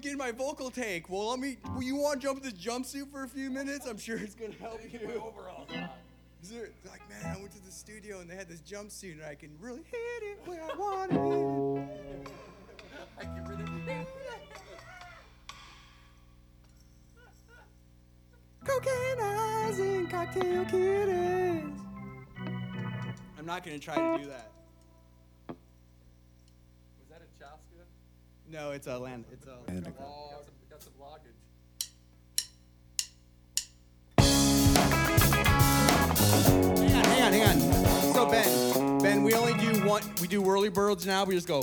really getting my vocal take. Well, let me. Well, you want to jump in this jumpsuit for a few minutes? I'm sure it's gonna help you. Overall, like, man, I went to the studio and they had this jumpsuit and I can really hit it where I want it. I can really. Cocaine eyes and cocktail kitties. I'm not gonna try to do that. No, it's a land. It's a. Oh, got some, got some blockage. Hang on, hang on, hang on. So Ben, Ben, we only do one. We do whirly birds now. We just go.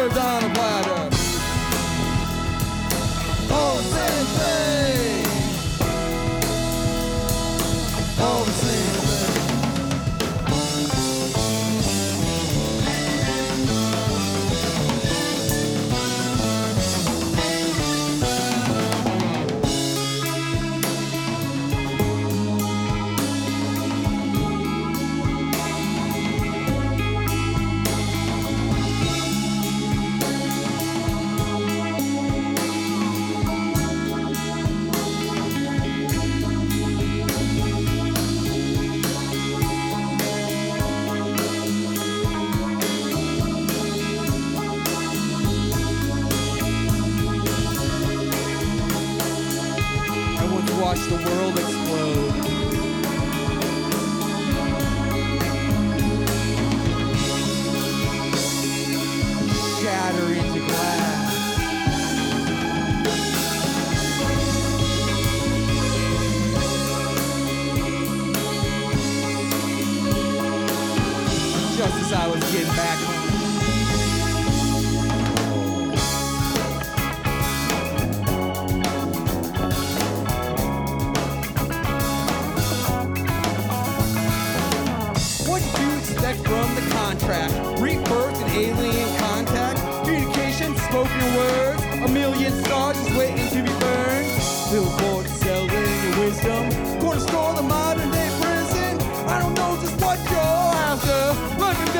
Served on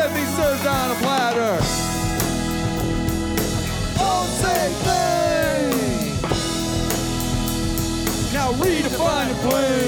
Death be served on a platter. All the same thing. Now redefine the plane.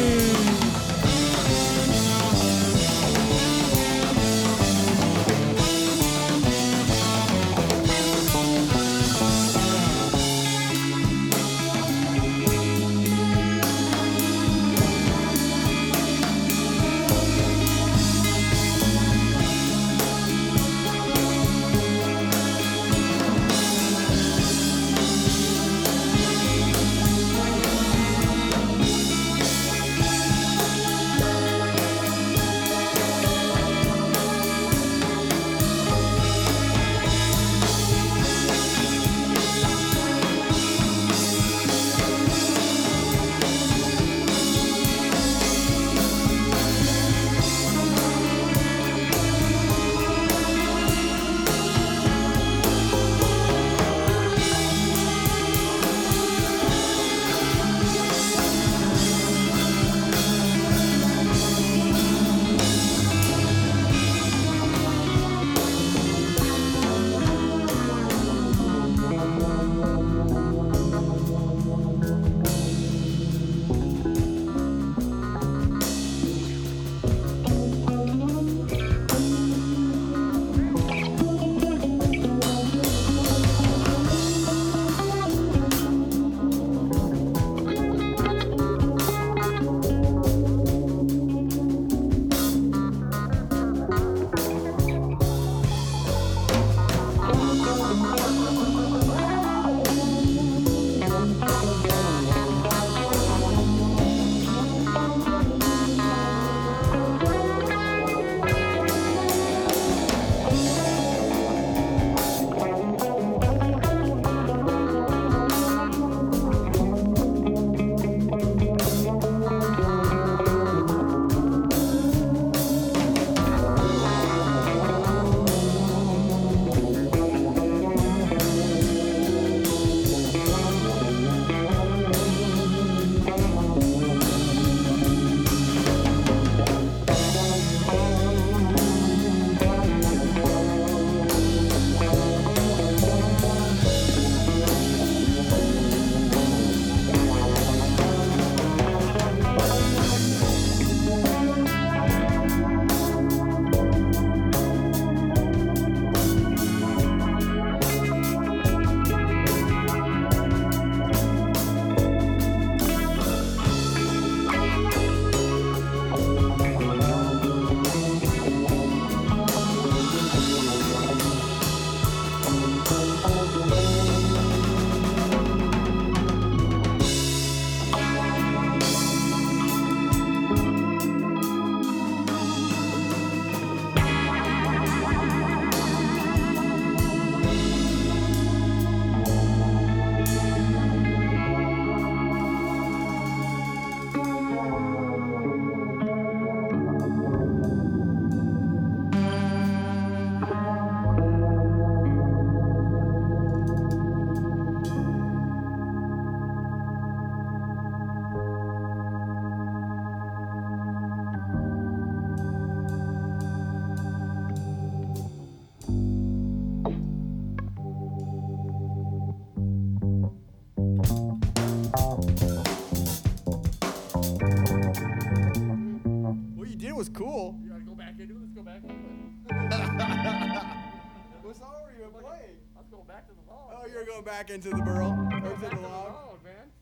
Back into the burrow? Or Go to back the log? log.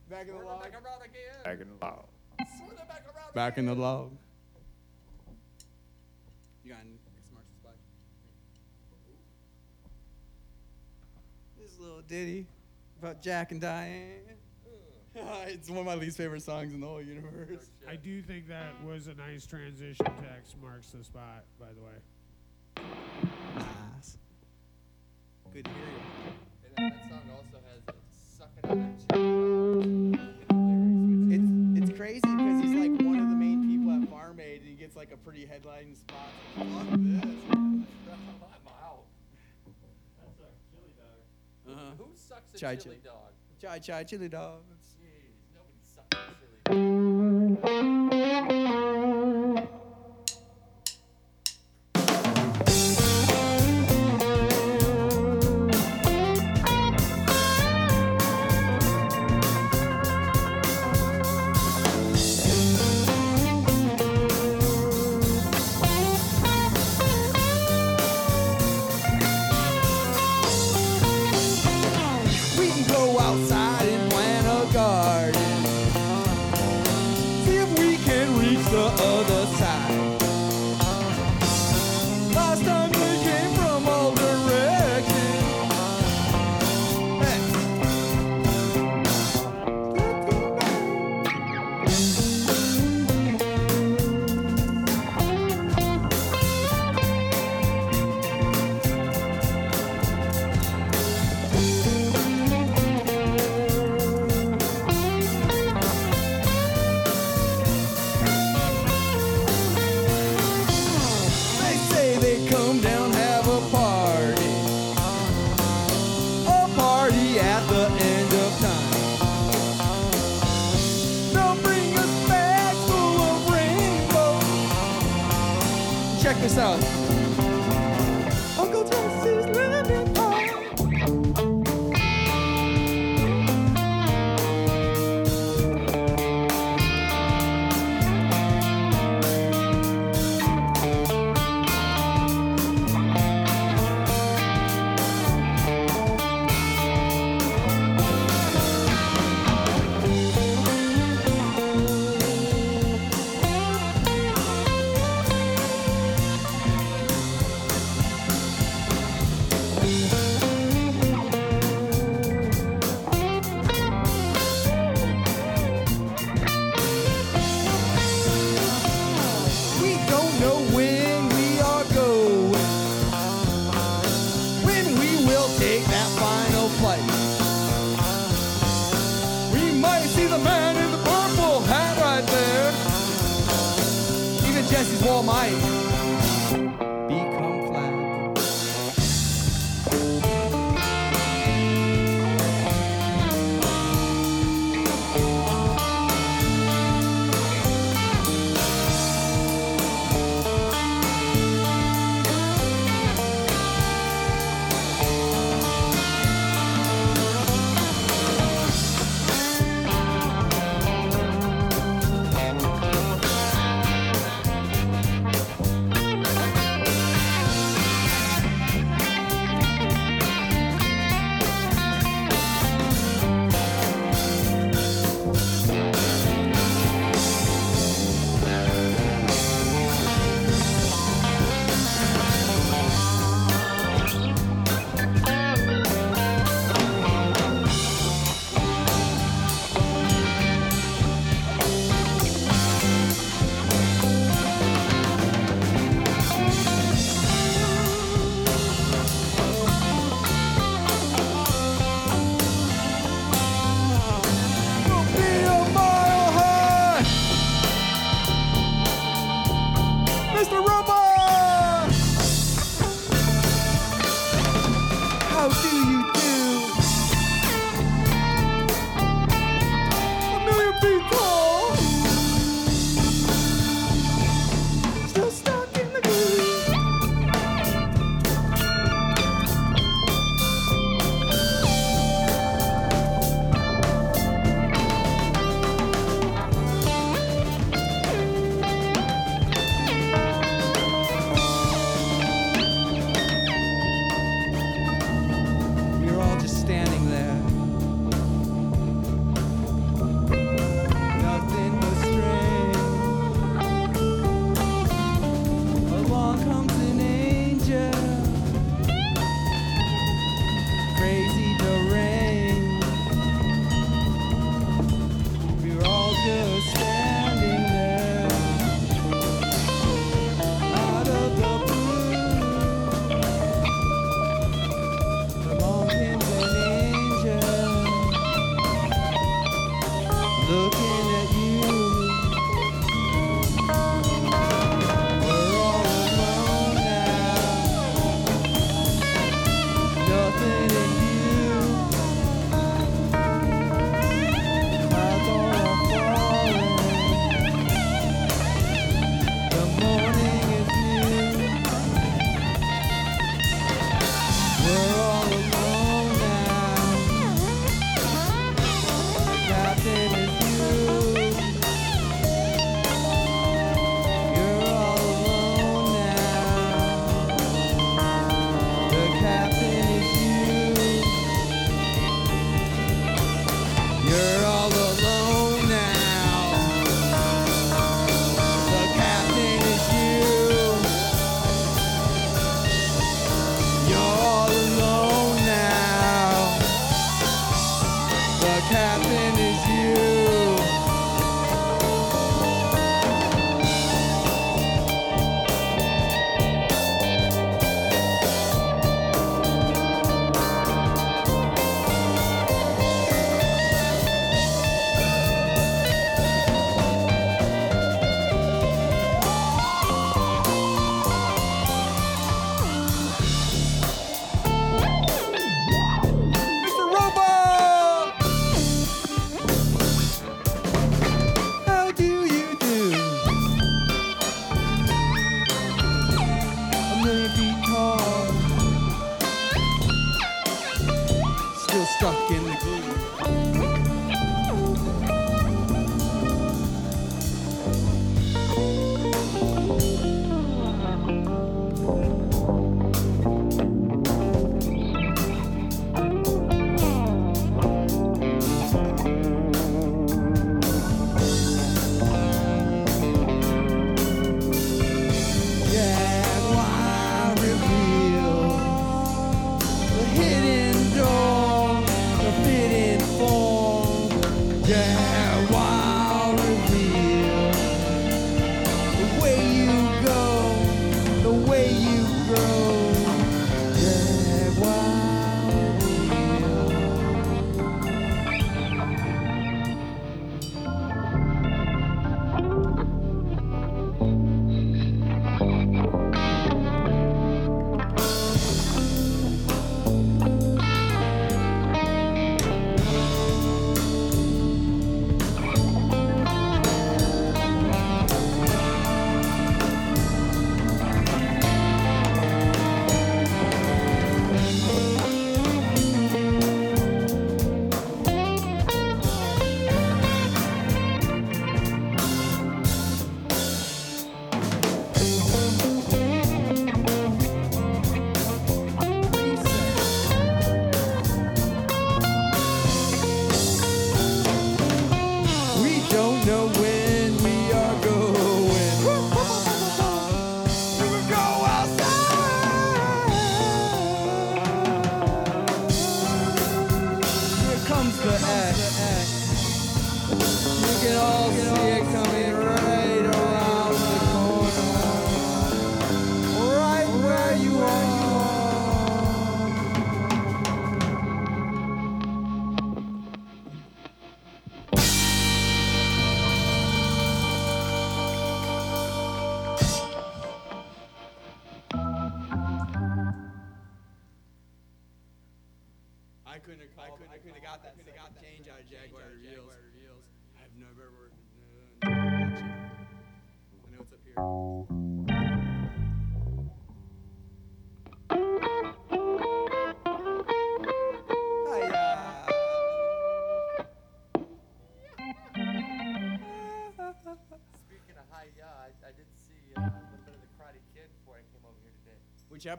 Back in the log? Back around again. Back in the log. Back Back in the log. You got any X spot? This little ditty about Jack and Diane. it's one of my least favorite songs in the whole universe. I do think that was a nice transition to X marks the spot, by the way. Nice. Good to hear you. And then that song also has sucking on that chili dog lyrics, which is It's it's crazy because he's like one of the main people at Farm Aid and he gets like a pretty headlining spot. Fuck this. I'm out. Uh-huh. Who sucks a Chai chili chili. dog? Chai chai chili dogs. Jeez, nobody sucks a chili dog. Jesse's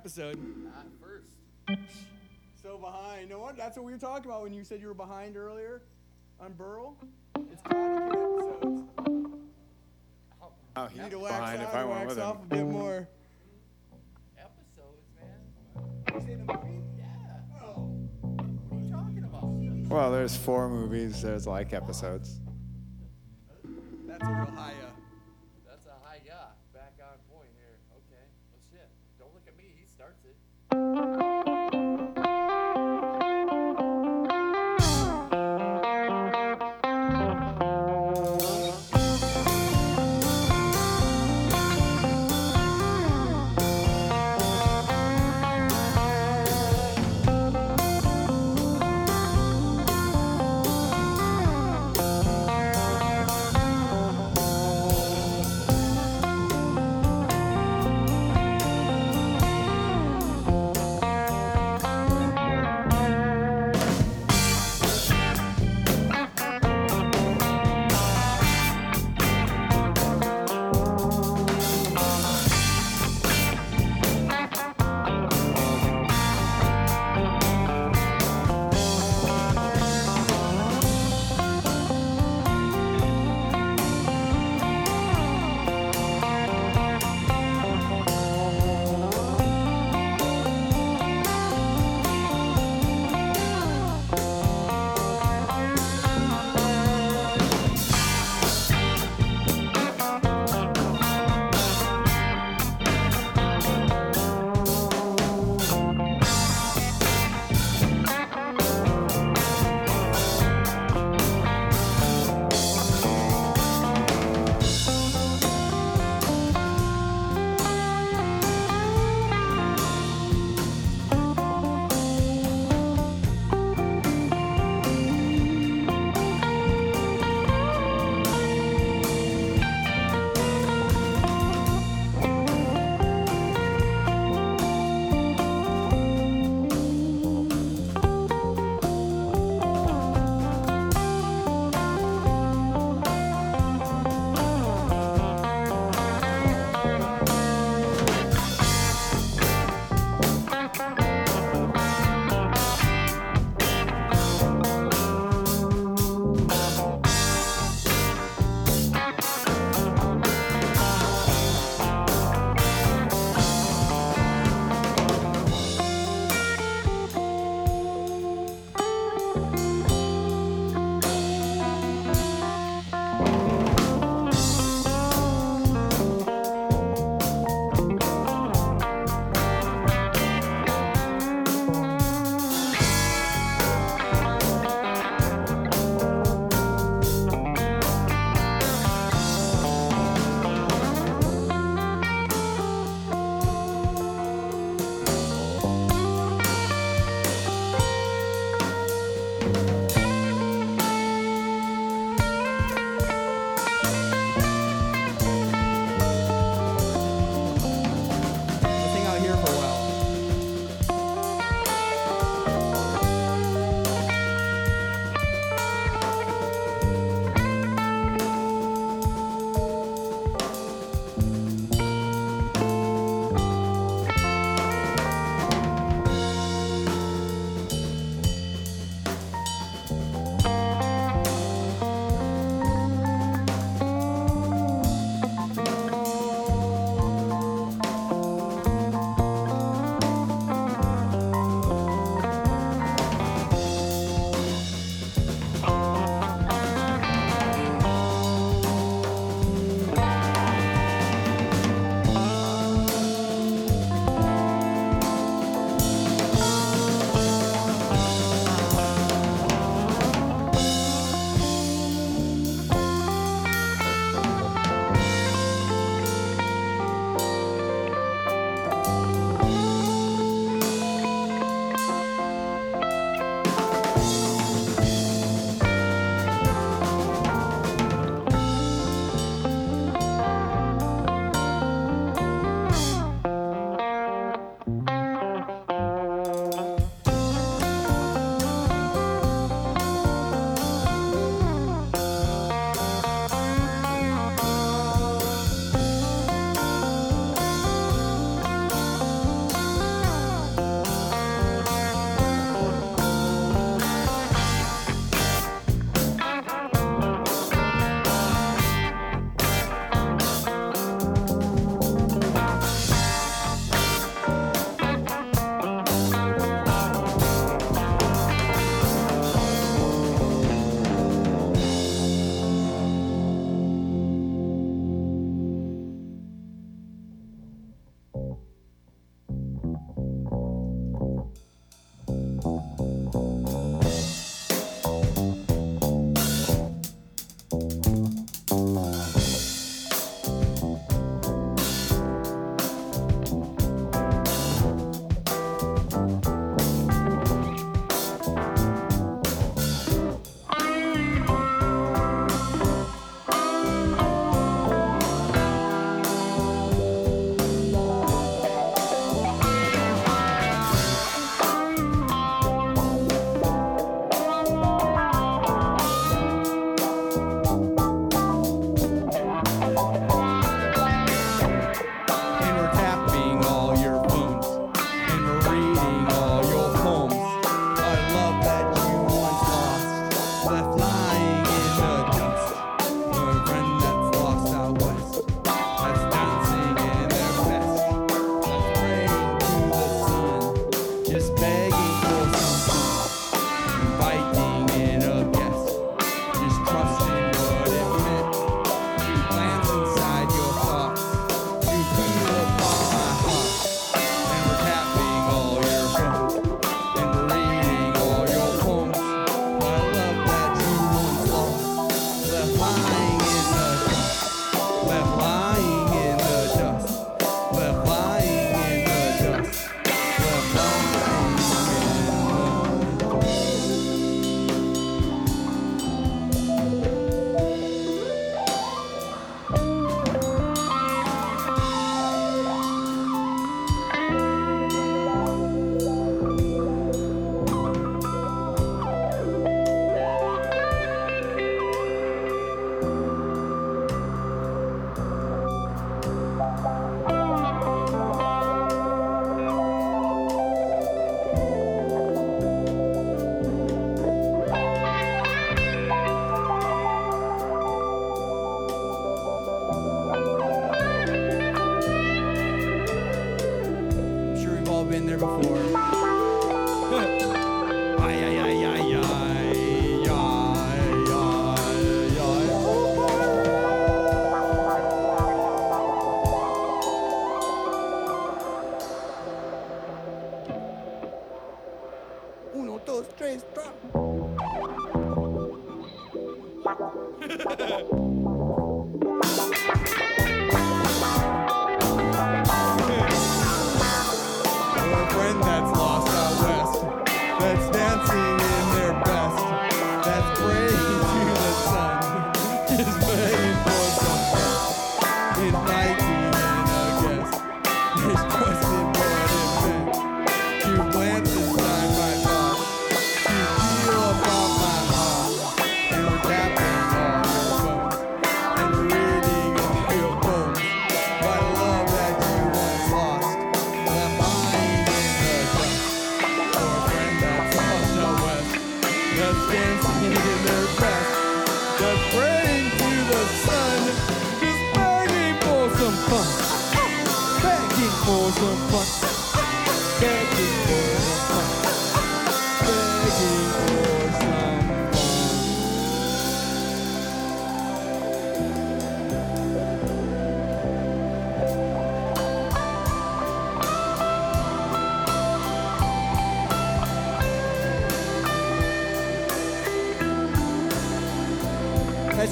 episode? At first, So behind. No wonder. That's what we were talking about when you said you were behind earlier on Burl. It's Karate Kid episodes. how, Oh, You he's need to wax fine out if I or went wax with off him. a bit more. episodes, man. You say the movie? Yeah. Oh. What are you talking about? Well, there's four movies. There's like episodes. That's a real high. Uh,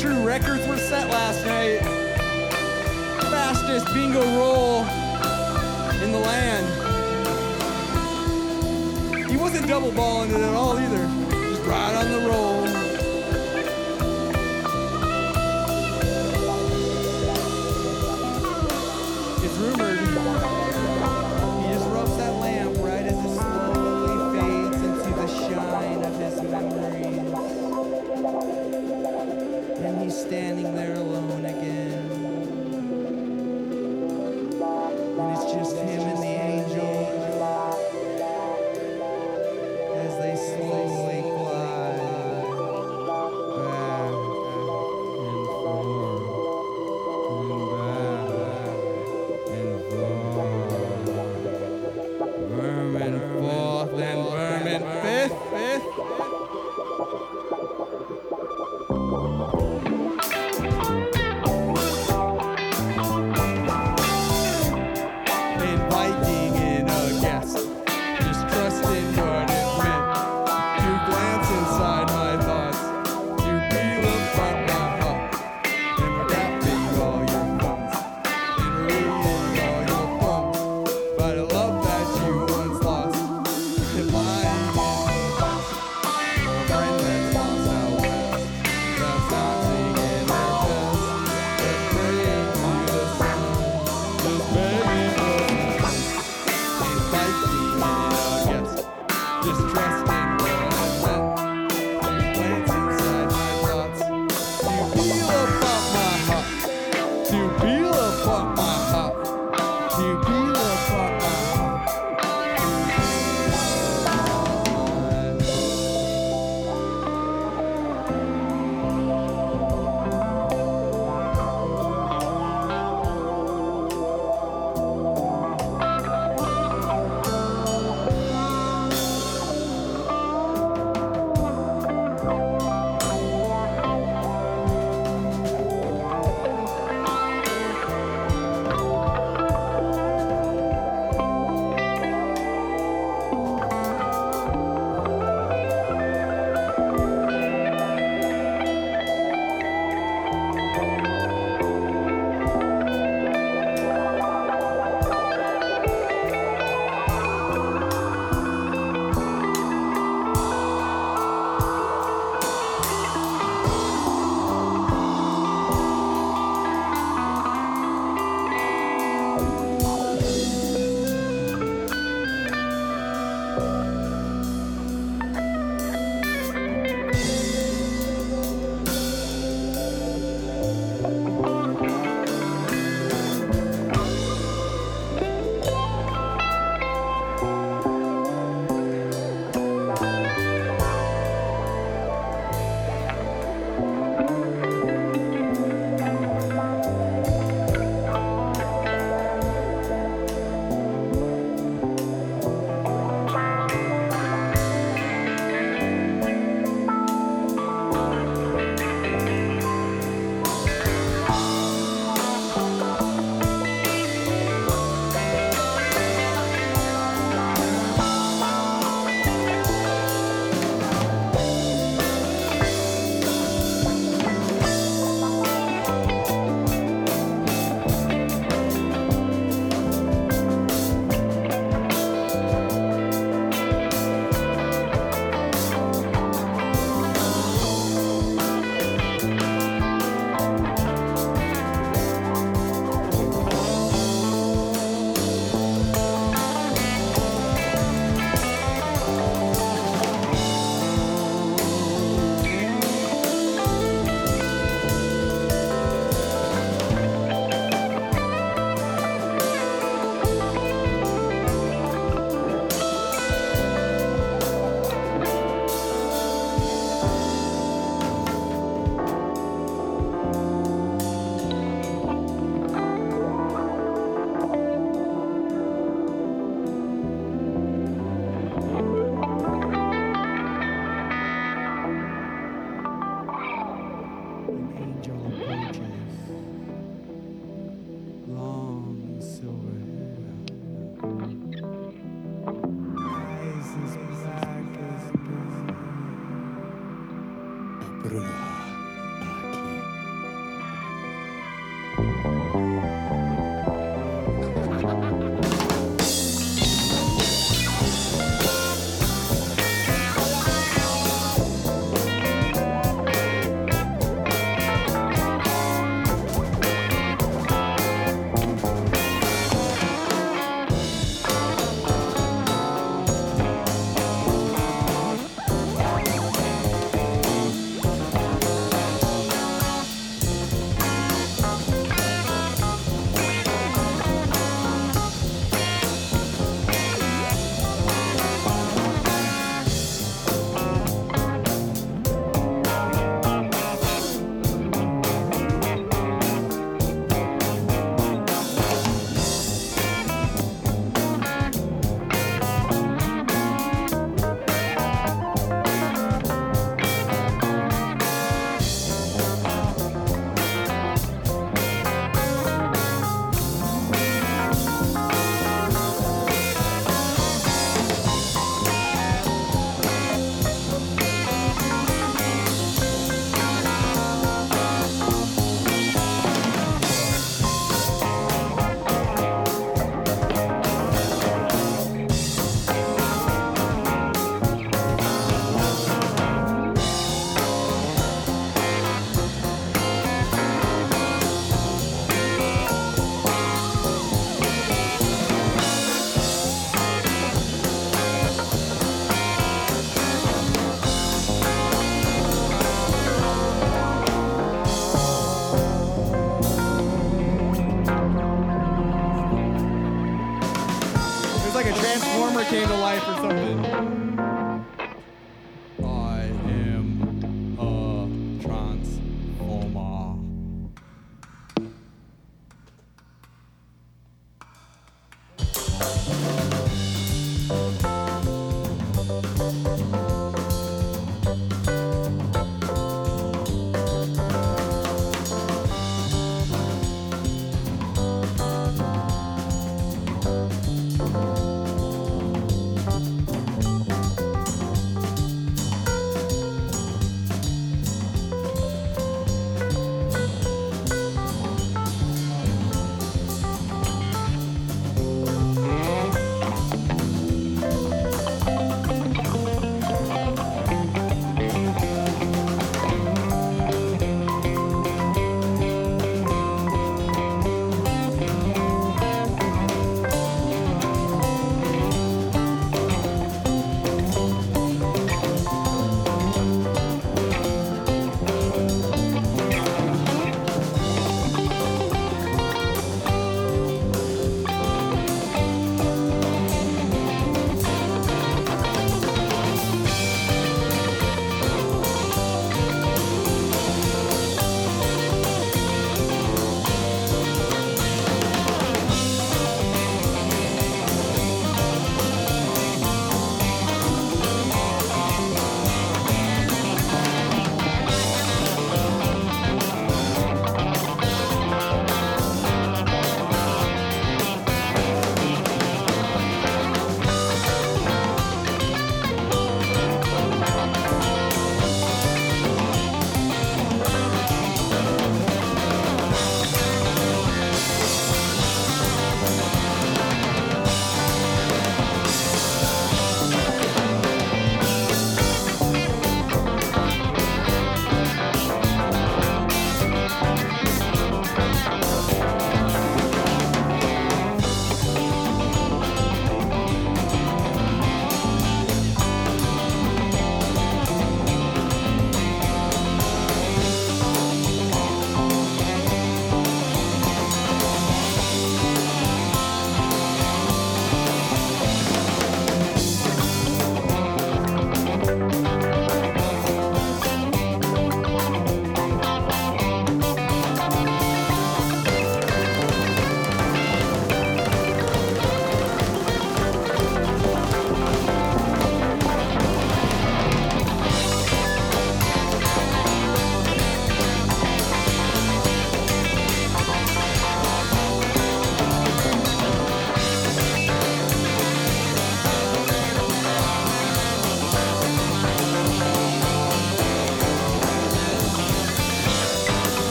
true records were set last night. Fastest bingo roll in the land. He wasn't double balling it at all either. Just right on the roll. standing there alone.